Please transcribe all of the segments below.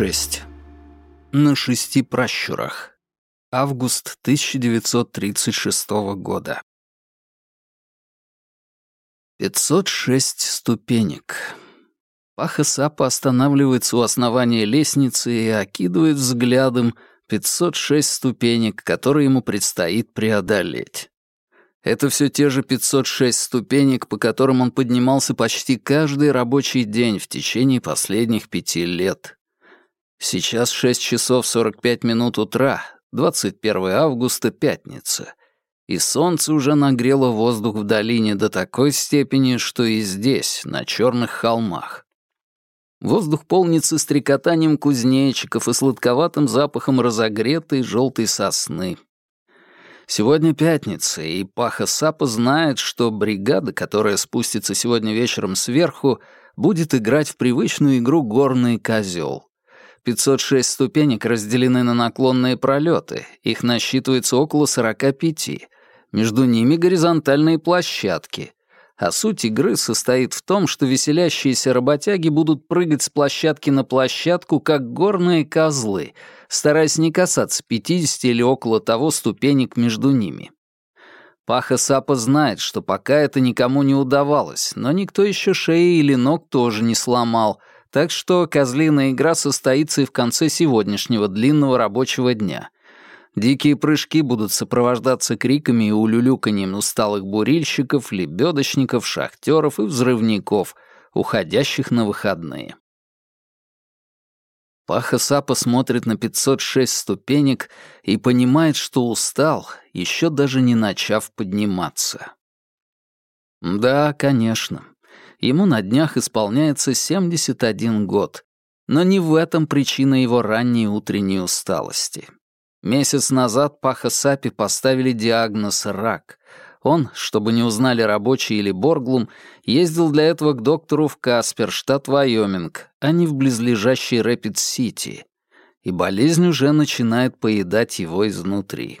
6. На шести пращурах. Август 1936 года. 506 ступенек. Паха Сапа останавливается у основания лестницы и окидывает взглядом 506 ступенек, которые ему предстоит преодолеть. Это все те же 506 ступенек, по которым он поднимался почти каждый рабочий день в течение последних пяти лет. Сейчас 6 часов 45 минут утра, 21 августа, пятница. И солнце уже нагрело воздух в долине до такой степени, что и здесь, на черных холмах. Воздух полнится стрекотанием кузнечиков и сладковатым запахом разогретой желтой сосны. Сегодня пятница, и Паха Сапа знает, что бригада, которая спустится сегодня вечером сверху, будет играть в привычную игру «Горный козел». 506 ступенек разделены на наклонные пролеты, их насчитывается около 45. Между ними горизонтальные площадки. А суть игры состоит в том, что веселящиеся работяги будут прыгать с площадки на площадку, как горные козлы, стараясь не касаться 50 или около того ступенек между ними. Паха Сапа знает, что пока это никому не удавалось, но никто еще шеи или ног тоже не сломал, так что козлиная игра состоится и в конце сегодняшнего длинного рабочего дня — Дикие прыжки будут сопровождаться криками и улюлюканьем усталых бурильщиков, лебедочников, шахтеров и взрывников, уходящих на выходные. Паха Сапа смотрит на 506 ступенек и понимает, что устал, еще даже не начав подниматься. Да, конечно. Ему на днях исполняется 71 год, но не в этом причина его ранней утренней усталости. Месяц назад Паха Сапи поставили диагноз «рак». Он, чтобы не узнали рабочие или Борглум, ездил для этого к доктору в Каспер, штат Вайоминг, а не в близлежащий Рэпид-Сити. И болезнь уже начинает поедать его изнутри.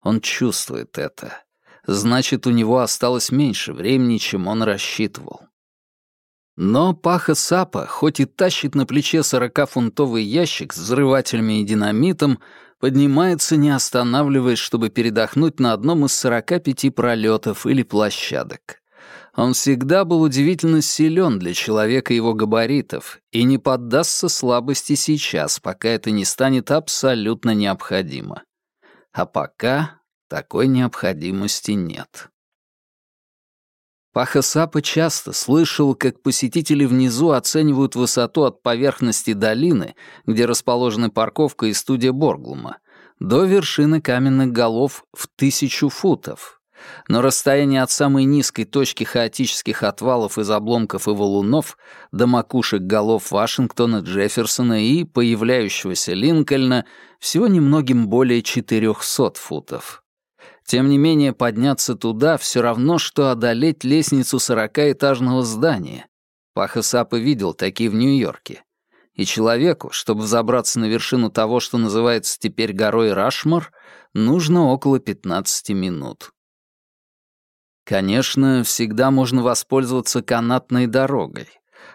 Он чувствует это. Значит, у него осталось меньше времени, чем он рассчитывал. Но Паха Сапа, хоть и тащит на плече сорокафунтовый ящик с взрывателями и динамитом, поднимается, не останавливаясь, чтобы передохнуть на одном из 45 пролетов или площадок. Он всегда был удивительно силен для человека его габаритов и не поддастся слабости сейчас, пока это не станет абсолютно необходимо. А пока такой необходимости нет. Паха Сапа часто слышал, как посетители внизу оценивают высоту от поверхности долины, где расположены парковка и студия Борглума, до вершины каменных голов в тысячу футов. Но расстояние от самой низкой точки хаотических отвалов из обломков и валунов до макушек голов Вашингтона, Джефферсона и появляющегося Линкольна всего немногим более 400 футов. Тем не менее, подняться туда все равно, что одолеть лестницу сорокаэтажного здания. Паха Сапа видел такие в Нью-Йорке. И человеку, чтобы взобраться на вершину того, что называется теперь горой Рашмор, нужно около 15 минут. Конечно, всегда можно воспользоваться канатной дорогой,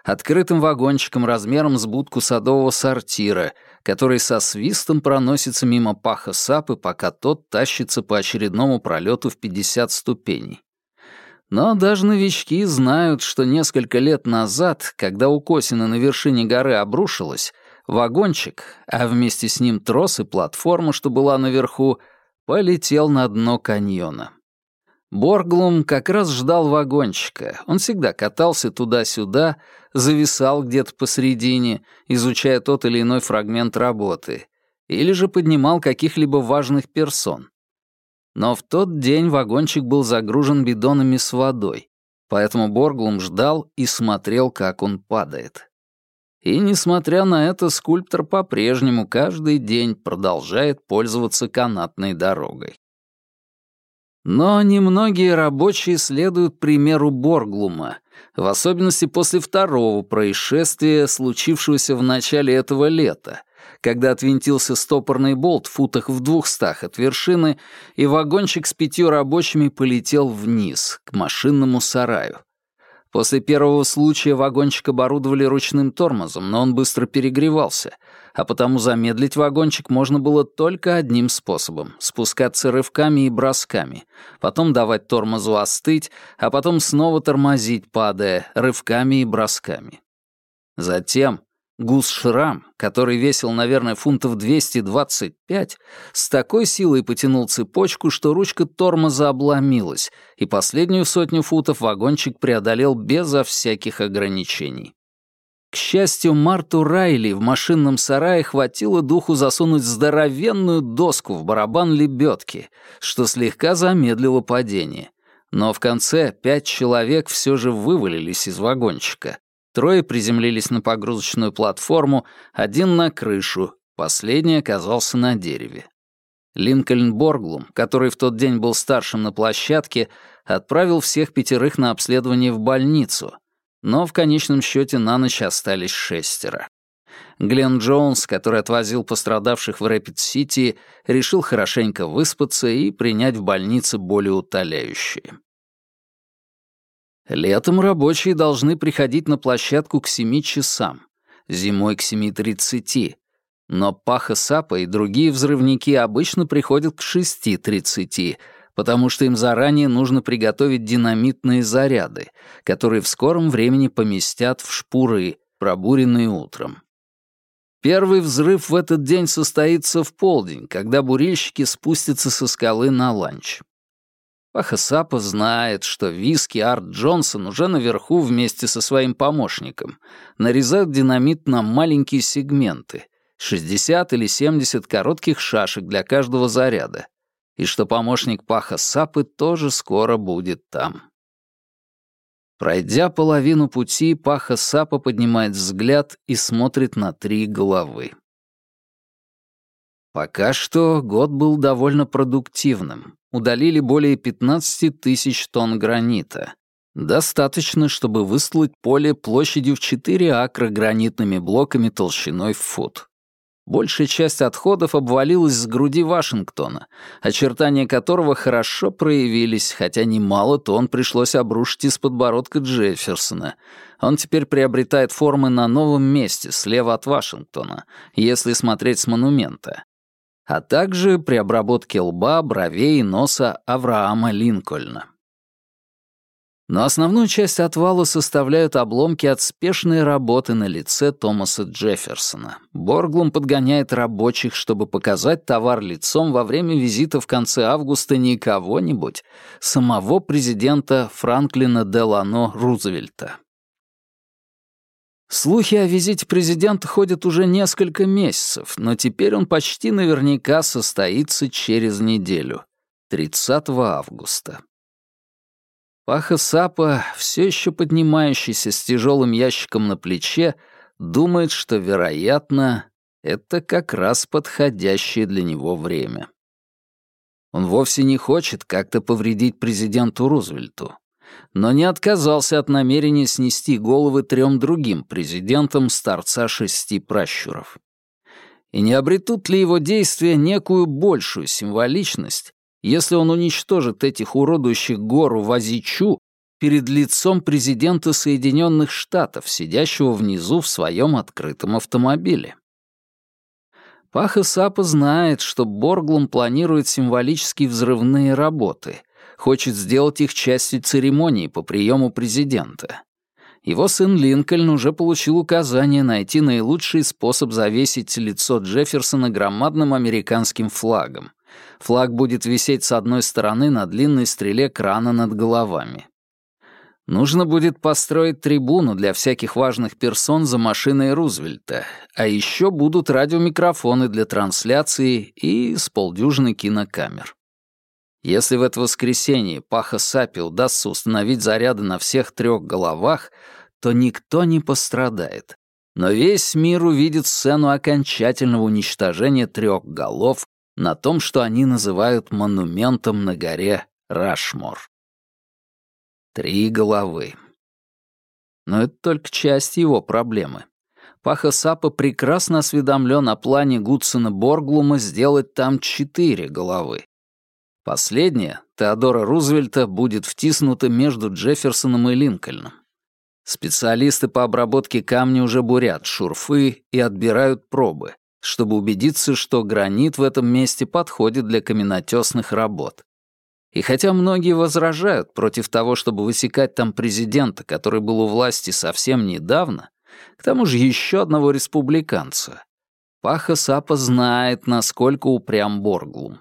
открытым вагончиком размером с будку садового сортира — который со свистом проносится мимо паха сапы, пока тот тащится по очередному пролету в 50 ступеней. Но даже новички знают, что несколько лет назад, когда укосина на вершине горы обрушилась, вагончик, а вместе с ним трос и платформа, что была наверху, полетел на дно каньона. Борглум как раз ждал вагончика. Он всегда катался туда-сюда, зависал где-то посередине, изучая тот или иной фрагмент работы, или же поднимал каких-либо важных персон. Но в тот день вагончик был загружен бидонами с водой, поэтому Борглум ждал и смотрел, как он падает. И, несмотря на это, скульптор по-прежнему каждый день продолжает пользоваться канатной дорогой. Но немногие рабочие следуют примеру Борглума, в особенности после второго происшествия, случившегося в начале этого лета, когда отвинтился стопорный болт в футах в двухстах от вершины, и вагончик с пятью рабочими полетел вниз, к машинному сараю. После первого случая вагончик оборудовали ручным тормозом, но он быстро перегревался — а потому замедлить вагончик можно было только одним способом — спускаться рывками и бросками, потом давать тормозу остыть, а потом снова тормозить, падая, рывками и бросками. Затем Гус Шрам, который весил, наверное, фунтов 225, с такой силой потянул цепочку, что ручка тормоза обломилась, и последнюю сотню футов вагончик преодолел безо всяких ограничений. К счастью, Марту Райли в машинном сарае хватило духу засунуть здоровенную доску в барабан лебедки, что слегка замедлило падение. Но в конце пять человек все же вывалились из вагончика, Трое приземлились на погрузочную платформу, один на крышу, последний оказался на дереве. Линкольн Борглум, который в тот день был старшим на площадке, отправил всех пятерых на обследование в больницу, но в конечном счете на ночь остались шестеро. Глен Джонс, который отвозил пострадавших в Рэпид-Сити, решил хорошенько выспаться и принять в больнице болеутоляющие. Летом рабочие должны приходить на площадку к 7 часам, зимой к 7.30, но Паха Сапа и другие взрывники обычно приходят к 6.30, потому что им заранее нужно приготовить динамитные заряды, которые в скором времени поместят в шпуры, пробуренные утром. Первый взрыв в этот день состоится в полдень, когда бурильщики спустятся со скалы на ланч. Пахасапа знает, что Виски Арт Джонсон уже наверху вместе со своим помощником нарезают динамит на маленькие сегменты, 60 или 70 коротких шашек для каждого заряда, и что помощник Паха Сапы тоже скоро будет там. Пройдя половину пути, Паха Сапа поднимает взгляд и смотрит на три головы. Пока что год был довольно продуктивным удалили более 15 тысяч тонн гранита. Достаточно, чтобы выстлать поле площадью в 4 акра гранитными блоками толщиной в фут. Большая часть отходов обвалилась с груди Вашингтона, очертания которого хорошо проявились, хотя немало тонн пришлось обрушить из подбородка Джефферсона. Он теперь приобретает формы на новом месте, слева от Вашингтона, если смотреть с монумента а также при обработке лба, бровей и носа Авраама Линкольна. Но основную часть отвала составляют обломки от спешной работы на лице Томаса Джефферсона. Борглум подгоняет рабочих, чтобы показать товар лицом во время визита в конце августа не кого-нибудь, самого президента Франклина Делано Рузвельта. Слухи о визите президента ходят уже несколько месяцев, но теперь он почти наверняка состоится через неделю, 30 августа. Паха Сапа, все еще поднимающийся с тяжелым ящиком на плече, думает, что, вероятно, это как раз подходящее для него время. Он вовсе не хочет как-то повредить президенту Рузвельту но не отказался от намерения снести головы трем другим президентам с торца шести пращуров. И не обретут ли его действия некую большую символичность, если он уничтожит этих уродующих гору Вазичу перед лицом президента Соединенных Штатов, сидящего внизу в своем открытом автомобиле? Паха Сапа знает, что Борглум планирует символические взрывные работы, хочет сделать их частью церемонии по приему президента. Его сын Линкольн уже получил указание найти наилучший способ завесить лицо Джефферсона громадным американским флагом. Флаг будет висеть с одной стороны на длинной стреле крана над головами. Нужно будет построить трибуну для всяких важных персон за машиной Рузвельта, а еще будут радиомикрофоны для трансляции и с полдюжины кинокамер. Если в это воскресенье Паха Сапи удастся установить заряды на всех трех головах, то никто не пострадает. Но весь мир увидит сцену окончательного уничтожения трех голов на том, что они называют монументом на горе Рашмор. Три головы. Но это только часть его проблемы. Паха Сапа прекрасно осведомлен о плане Гудсона Борглума сделать там четыре головы. Последняя, Теодора Рузвельта, будет втиснута между Джефферсоном и Линкольном. Специалисты по обработке камня уже бурят шурфы и отбирают пробы, чтобы убедиться, что гранит в этом месте подходит для каменотесных работ. И хотя многие возражают против того, чтобы высекать там президента, который был у власти совсем недавно, к тому же еще одного республиканца, Паха Сапа знает, насколько упрям Борглум.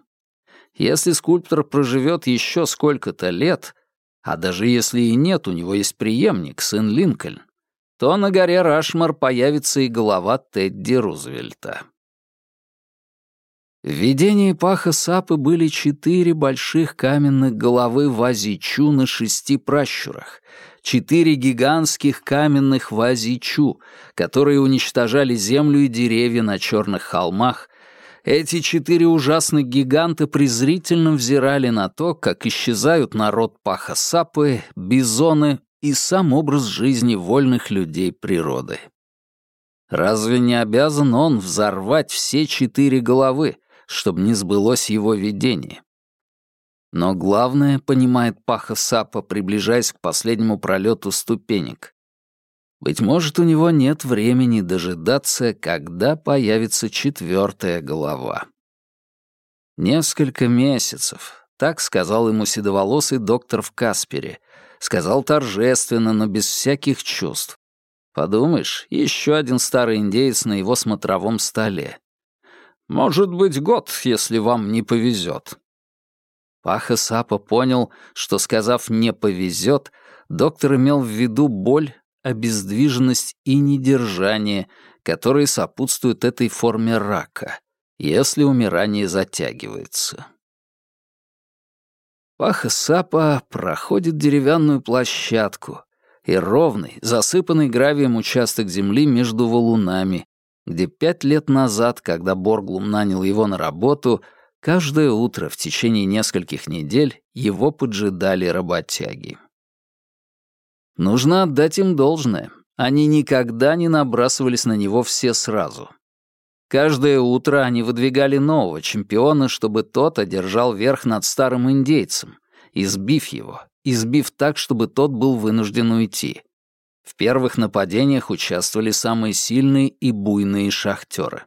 Если скульптор проживет еще сколько-то лет, а даже если и нет, у него есть преемник, сын Линкольн, то на горе Рашмар появится и голова Тедди Рузвельта. В видении Паха Сапы были четыре больших каменных головы Вазичу на шести пращурах, четыре гигантских каменных Вазичу, которые уничтожали землю и деревья на черных холмах. Эти четыре ужасных гиганта презрительно взирали на то, как исчезают народ Паха Сапы, бизоны и сам образ жизни вольных людей природы. Разве не обязан он взорвать все четыре головы, чтобы не сбылось его видение. Но главное, понимает Паха Сапа, приближаясь к последнему пролету ступенек. Быть может, у него нет времени дожидаться, когда появится четвертая голова. Несколько месяцев, так сказал ему седоволосый доктор в Каспере. Сказал торжественно, но без всяких чувств. Подумаешь, еще один старый индеец на его смотровом столе. Может быть, год, если вам не повезет». Паха Сапа понял, что, сказав «не повезет», доктор имел в виду боль, обездвиженность и недержание, которые сопутствуют этой форме рака, если умирание затягивается. Паха Сапа проходит деревянную площадку и ровный, засыпанный гравием участок земли между валунами, где пять лет назад, когда Борглум нанял его на работу, каждое утро в течение нескольких недель его поджидали работяги. Нужно отдать им должное. Они никогда не набрасывались на него все сразу. Каждое утро они выдвигали нового чемпиона, чтобы тот одержал верх над старым индейцем, избив его, избив так, чтобы тот был вынужден уйти. В первых нападениях участвовали самые сильные и буйные шахтеры.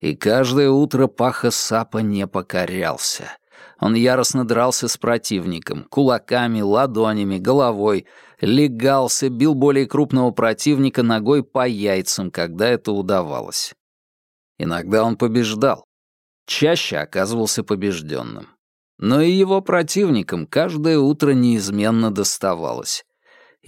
И каждое утро Паха Сапа не покорялся. Он яростно дрался с противником, кулаками, ладонями, головой, легался, бил более крупного противника ногой по яйцам, когда это удавалось. Иногда он побеждал, чаще оказывался побежденным. Но и его противникам каждое утро неизменно доставалось.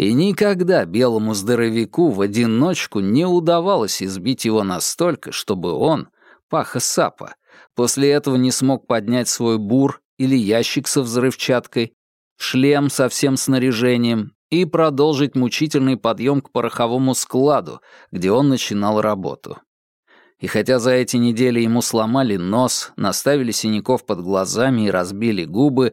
И никогда белому здоровяку в одиночку не удавалось избить его настолько, чтобы он, Паха Сапа, после этого не смог поднять свой бур или ящик со взрывчаткой, шлем со всем снаряжением и продолжить мучительный подъем к пороховому складу, где он начинал работу. И хотя за эти недели ему сломали нос, наставили синяков под глазами и разбили губы,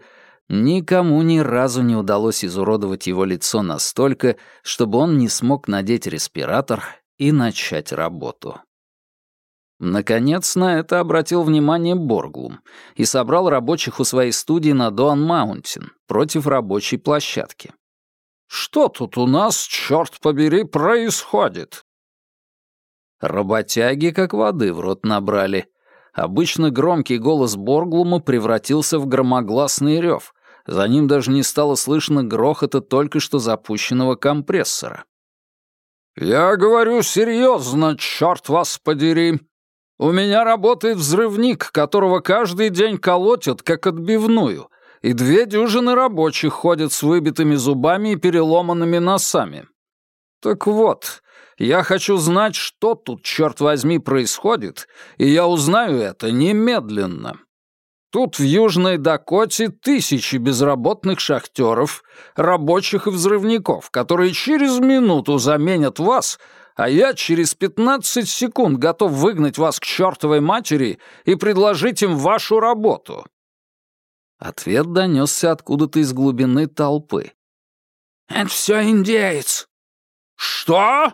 Никому ни разу не удалось изуродовать его лицо настолько, чтобы он не смог надеть респиратор и начать работу. Наконец на это обратил внимание Борглум и собрал рабочих у своей студии на Дуан-Маунтин против рабочей площадки. «Что тут у нас, черт побери, происходит?» Работяги как воды в рот набрали. Обычно громкий голос Борглума превратился в громогласный рев, за ним даже не стало слышно грохота только что запущенного компрессора. «Я говорю серьезно, черт вас подери. У меня работает взрывник, которого каждый день колотят, как отбивную, и две дюжины рабочих ходят с выбитыми зубами и переломанными носами. Так вот, я хочу знать, что тут, черт возьми, происходит, и я узнаю это немедленно». Тут в Южной Дакоте тысячи безработных шахтеров, рабочих и взрывников, которые через минуту заменят вас, а я через 15 секунд готов выгнать вас к чертовой матери и предложить им вашу работу». Ответ донесся откуда-то из глубины толпы. «Это все индеец». «Что?»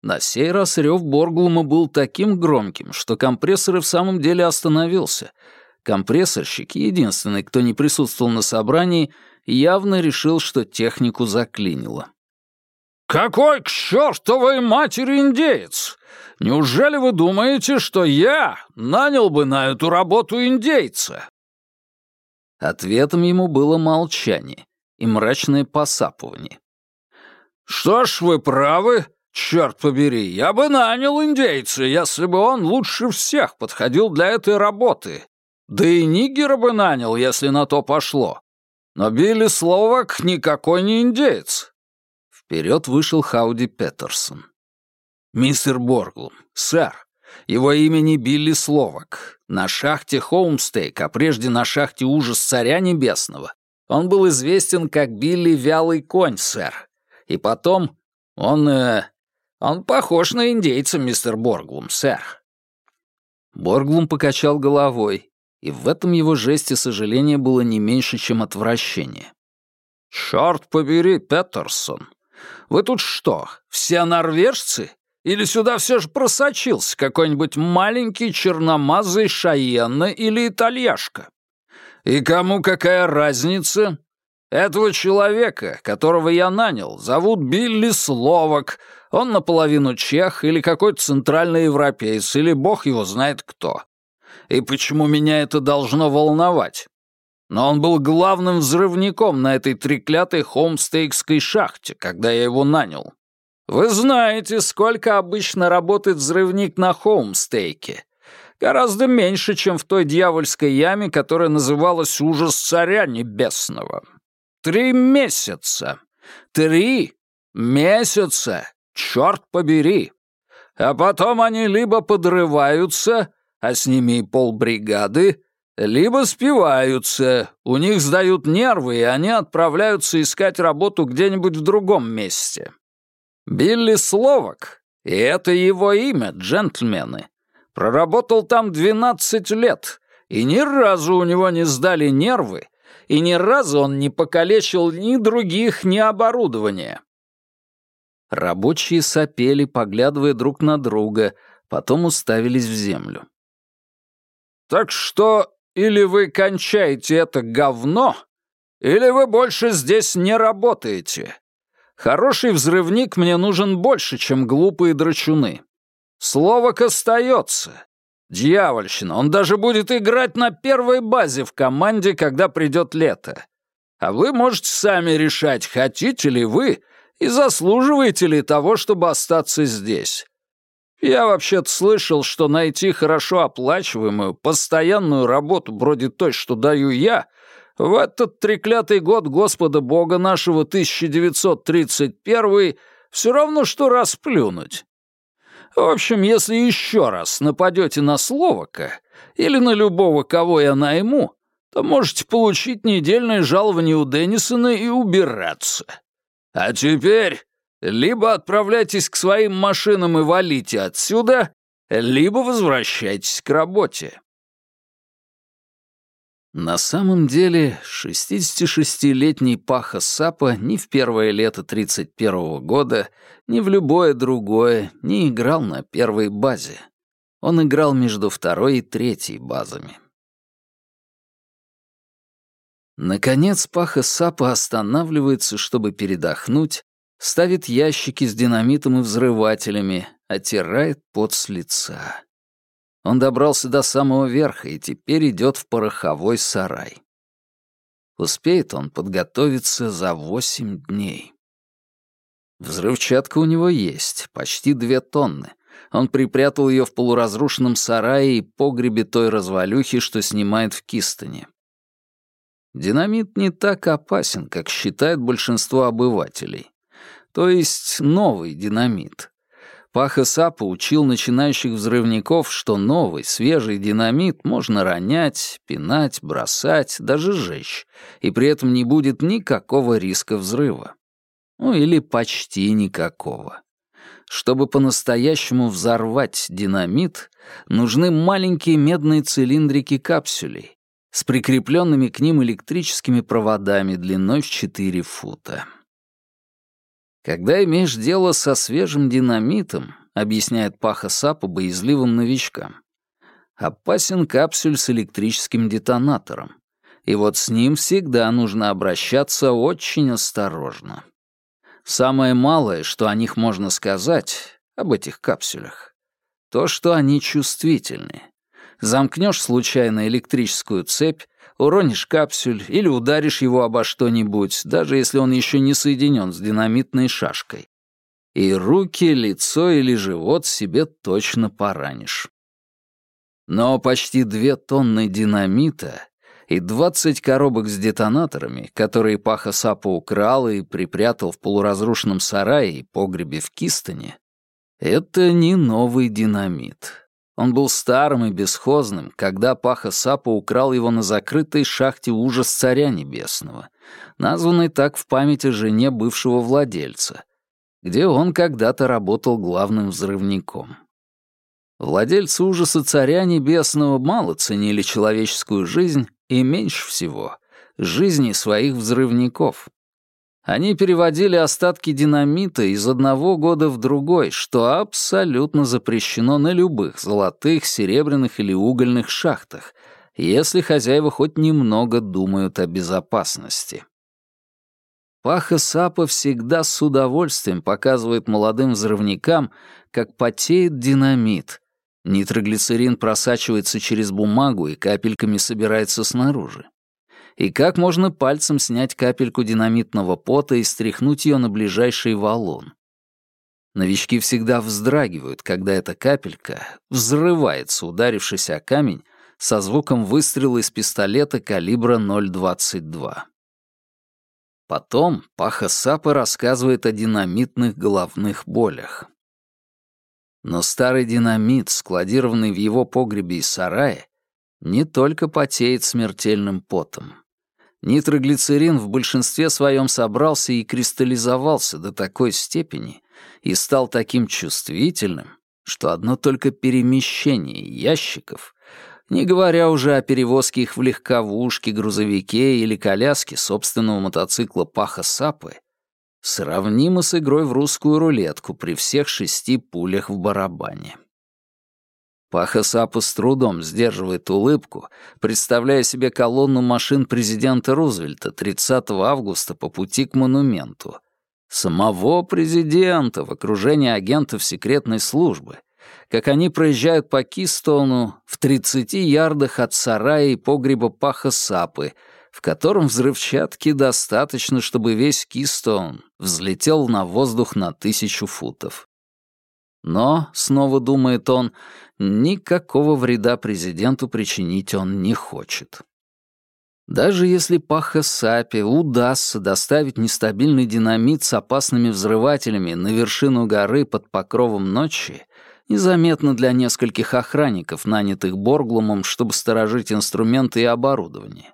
На сей раз рев Борглума был таким громким, что компрессор и в самом деле остановился — Компрессорщик, единственный, кто не присутствовал на собрании, явно решил, что технику заклинило. «Какой к чертовой матери индеец? Неужели вы думаете, что я нанял бы на эту работу индейца?» Ответом ему было молчание и мрачное посапывание. «Что ж, вы правы, черт побери, я бы нанял индейца, если бы он лучше всех подходил для этой работы. Да и нигера бы нанял, если на то пошло. Но Билли Словак никакой не индеец». Вперед вышел Хауди Петерсон. «Мистер Борглум, сэр, его имя не Билли Словак. На шахте Хоумстейк, а прежде на шахте Ужас Царя Небесного, он был известен как Билли Вялый Конь, сэр. И потом он... Э, он похож на индейца, мистер Борглум, сэр». Борглум покачал головой, и в этом его жесте сожаления было не меньше, чем отвращение. «Чёрт побери, Петерсон, вы тут что, все норвежцы? Или сюда все же просочился какой-нибудь маленький черномазый шаенна или итальяшка? И кому какая разница? Этого человека, которого я нанял, зовут Билли Словак. Он наполовину чех или какой-то центральный европеец, или бог его знает кто. И почему меня это должно волновать? Но он был главным взрывником на этой треклятой холмстейкской шахте, когда я его нанял. Вы знаете, сколько обычно работает взрывник на Хоумстейке. Гораздо меньше, чем в той дьявольской яме, которая называлась «Ужас царя небесного». Три месяца. Три месяца. Черт побери. А потом они либо подрываются, а с ними и полбригады, либо спиваются, у них сдают нервы, и они отправляются искать работу где-нибудь в другом месте. Билли Словак, и это его имя, джентльмены, проработал там 12 лет, и ни разу у него не сдали нервы, и ни разу он не покалечил ни других, ни оборудования. Рабочие сопели, поглядывая друг на друга, потом уставились в землю. «Так что или вы кончаете это говно, или вы больше здесь не работаете», Хороший взрывник мне нужен больше, чем глупые драчуны. Словок остается. Дьявольщина, он даже будет играть на первой базе в команде, когда придет лето. А вы можете сами решать, хотите ли вы и заслуживаете ли того, чтобы остаться здесь. Я вообще-то слышал, что найти хорошо оплачиваемую, постоянную работу вроде той, что даю я, в этот треклятый год Господа Бога нашего 1931 все равно, что расплюнуть. В общем, если еще раз нападете на Словака или на любого, кого я найму, то можете получить недельное жалование у Деннисона и убираться. А теперь либо отправляйтесь к своим машинам и валите отсюда, либо возвращайтесь к работе. На самом деле, 66-летний Паха Сапа ни в первое лето 31-го года, ни в любое другое не играл на первой базе. Он играл между второй и третьей базами. Наконец Паха Сапа останавливается, чтобы передохнуть, ставит ящики с динамитом и взрывателями, оттирает пот с лица. Он добрался до самого верха и теперь идет в пороховой сарай. Успеет он подготовиться за восемь дней. Взрывчатка у него есть, почти две тонны. Он припрятал ее в полуразрушенном сарае и погребе той развалюхи, что снимает в Кистоне. Динамит не так опасен, как считает большинство обывателей. То есть новый динамит. Паха Сапа учил начинающих взрывников, что новый, свежий динамит можно ронять, пинать, бросать, даже жечь, и при этом не будет никакого риска взрыва. Ну или почти никакого. Чтобы по-настоящему взорвать динамит, нужны маленькие медные цилиндрики капсулей с прикрепленными к ним электрическими проводами длиной в 4 фута. Когда имеешь дело со свежим динамитом, объясняет Паха Сапа боязливым новичкам, опасен капсюль с электрическим детонатором. И вот с ним всегда нужно обращаться очень осторожно. Самое малое, что о них можно сказать, об этих капсулях, то, что они чувствительны. Замкнешь случайно электрическую цепь, уронишь капсюль или ударишь его обо что-нибудь, даже если он еще не соединен с динамитной шашкой. И руки, лицо или живот себе точно поранишь. Но почти две тонны динамита и двадцать коробок с детонаторами, которые Паха Сапа украл и припрятал в полуразрушенном сарае и погребе в Кистоне, это не новый динамит. Он был старым и бесхозным, когда Паха Сапа украл его на закрытой шахте «Ужас Царя Небесного», названной так в память о жене бывшего владельца, где он когда-то работал главным взрывником. Владельцы «Ужаса Царя Небесного» мало ценили человеческую жизнь и меньше всего — жизни своих взрывников. Они переводили остатки динамита из одного года в другой, что абсолютно запрещено на любых золотых, серебряных или угольных шахтах, если хозяева хоть немного думают о безопасности. Паха Сапа всегда с удовольствием показывает молодым взрывникам, как потеет динамит. Нитроглицерин просачивается через бумагу и капельками собирается снаружи и как можно пальцем снять капельку динамитного пота и стряхнуть ее на ближайший валун. Новички всегда вздрагивают, когда эта капелька взрывается, ударившись о камень, со звуком выстрела из пистолета калибра 0,22. Потом Паха Сапа рассказывает о динамитных головных болях. Но старый динамит, складированный в его погребе и сарае, не только потеет смертельным потом. Нитроглицерин в большинстве своем собрался и кристаллизовался до такой степени и стал таким чувствительным, что одно только перемещение ящиков, не говоря уже о перевозке их в легковушке, грузовике или коляске собственного мотоцикла Паха-Сапы, сравнимо с игрой в русскую рулетку при всех шести пулях в барабане. Паха Сапа с трудом сдерживает улыбку, представляя себе колонну машин президента Рузвельта 30 августа по пути к монументу. Самого президента в окружении агентов секретной службы, как они проезжают по Кистону в 30 ярдах от сарая и погреба Паха Сапы, в котором взрывчатки достаточно, чтобы весь Кистон взлетел на воздух на тысячу футов. Но, снова думает он, никакого вреда президенту причинить он не хочет. Даже если Паха Сапи удастся доставить нестабильный динамит с опасными взрывателями на вершину горы под покровом ночи, незаметно для нескольких охранников, нанятых Борглумом, чтобы сторожить инструменты и оборудование,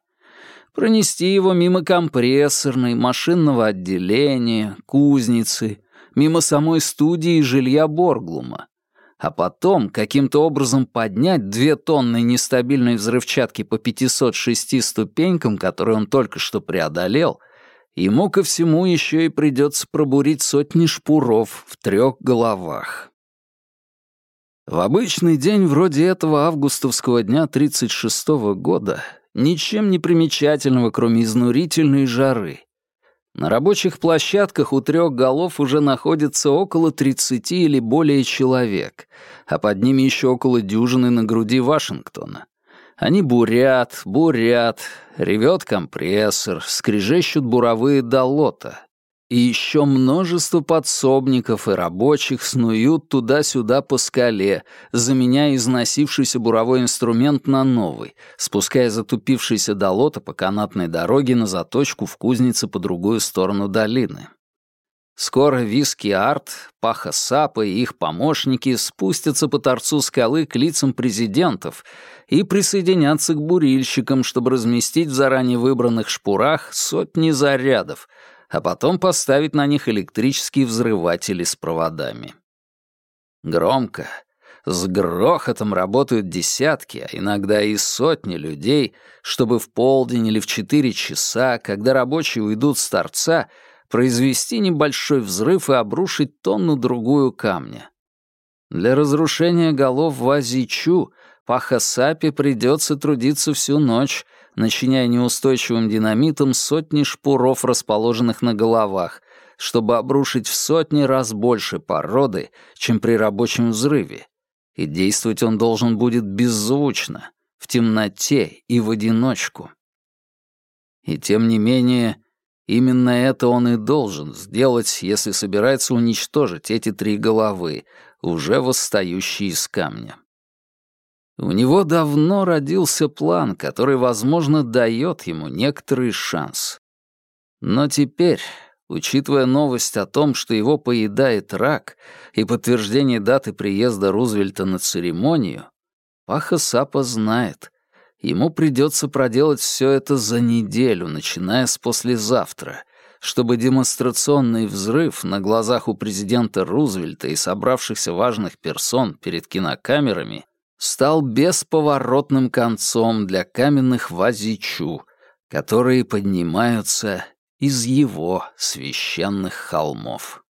пронести его мимо компрессорной, машинного отделения, кузницы, мимо самой студии и жилья Борглума, а потом каким-то образом поднять две тонны нестабильной взрывчатки по 506 ступенькам, которые он только что преодолел, ему ко всему еще и придется пробурить сотни шпуров в трех головах. В обычный день вроде этого августовского дня 36 -го года ничем не примечательного, кроме изнурительной жары, на рабочих площадках у трех голов уже находится около 30 или более человек, а под ними еще около дюжины на груди Вашингтона. Они бурят, бурят, ревет компрессор, скрежещут буровые долота. И еще множество подсобников и рабочих снуют туда-сюда по скале, заменяя износившийся буровой инструмент на новый, спуская затупившийся долота по канатной дороге на заточку в кузнице по другую сторону долины. Скоро Виски Арт, Паха Сапа и их помощники спустятся по торцу скалы к лицам президентов и присоединятся к бурильщикам, чтобы разместить в заранее выбранных шпурах сотни зарядов — а потом поставить на них электрические взрыватели с проводами. Громко, с грохотом работают десятки, а иногда и сотни людей, чтобы в полдень или в четыре часа, когда рабочие уйдут с торца, произвести небольшой взрыв и обрушить тонну-другую камня. Для разрушения голов Вазичу Пахасапе придется трудиться всю ночь, начиняя неустойчивым динамитом сотни шпуров, расположенных на головах, чтобы обрушить в сотни раз больше породы, чем при рабочем взрыве, И действовать он должен будет беззвучно, в темноте и в одиночку. И тем не менее, именно это он и должен сделать, если собирается уничтожить эти три головы, уже восстающие из камня. У него давно родился план, который, возможно, дает ему некоторый шанс. Но теперь, учитывая новость о том, что его поедает рак, и подтверждение даты приезда Рузвельта на церемонию, Паха Сапа знает, ему придется проделать все это за неделю, начиная с послезавтра, чтобы демонстрационный взрыв на глазах у президента Рузвельта и собравшихся важных персон перед кинокамерами стал бесповоротным концом для каменных вазичу, которые поднимаются из его священных холмов.